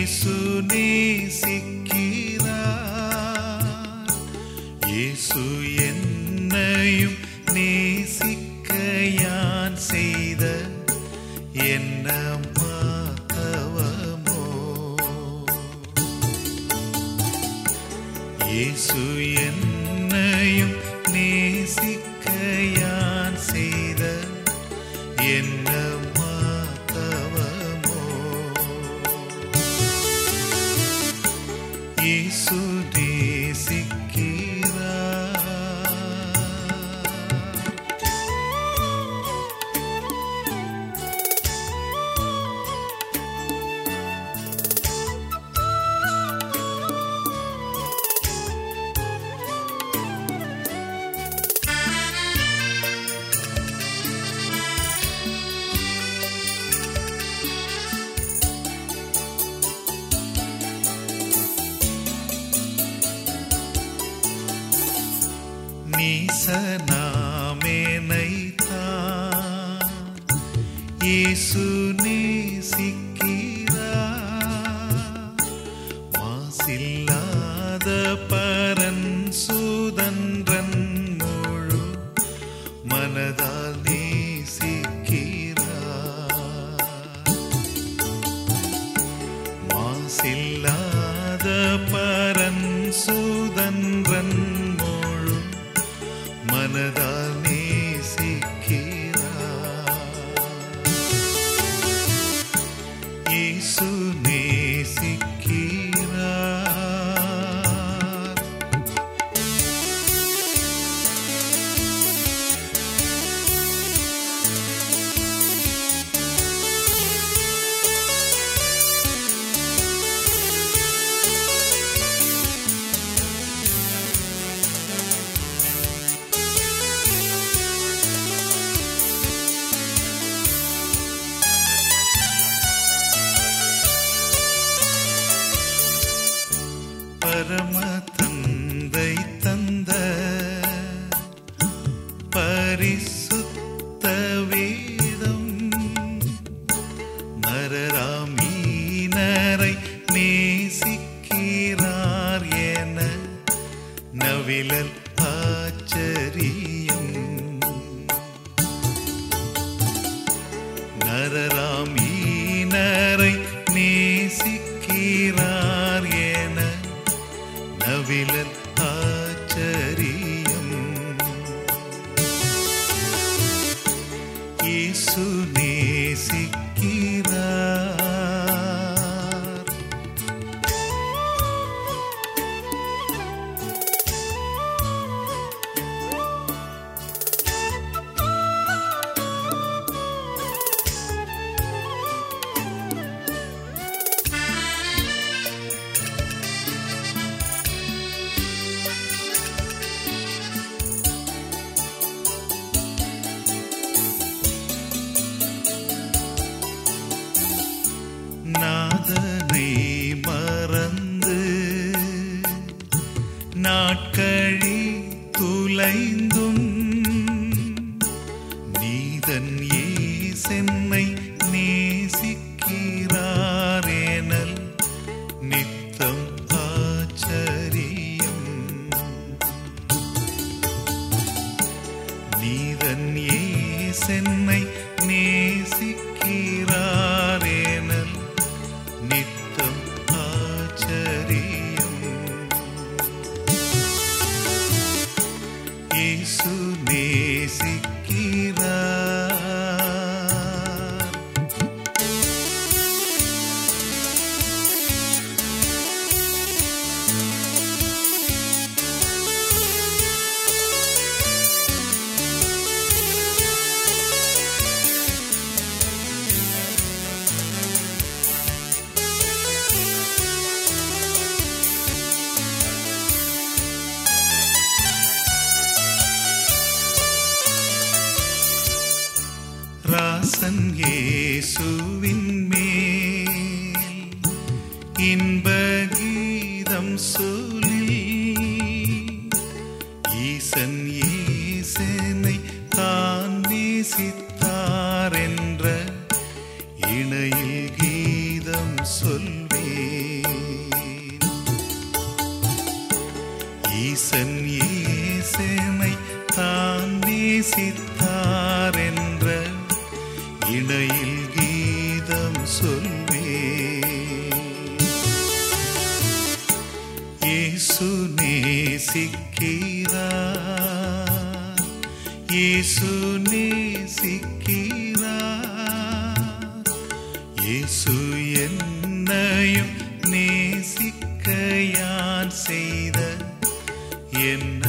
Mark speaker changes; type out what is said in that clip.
Speaker 1: இயேசு நேசிக்கிறார். இயேசு என்னையும் நேசிக்க யான் செய்த என்ன மாத்தவமோ இயேசு என்னையும் இயேசு நேசிக்கிறார் நீசனாமேனைத்தான் இயேசு நேசிக்கிறார். மாசில்லாத பரன் சூதன்றன் முழு மனதால் நேசிக்கிறார். மாசில்லாத பரன் சூதன்றன் மனதால் பரம தந்தை தந்த பரிசுத்த வேதம் நரராமீனரை நேசிக்கிறார் என நவிழல் ஆச்சரியம். நரராமி நவிழல் வாசம் ஏசுவின் மேல். இன்பகீதம் சொல்லி ஈசன் ஏசனை தான் நேசித்தார் என்ற இணையில் கீதம் சொல்வே ஈசன் ஏசனை தான் நேசித்தார் இணையில் கீதம் சொல்வே இயேசு நேசிக்கிறார். இயேசு நேசிக்கிறார். இயேசு என்னையும் நேசிக்க யான் செய்த என்ன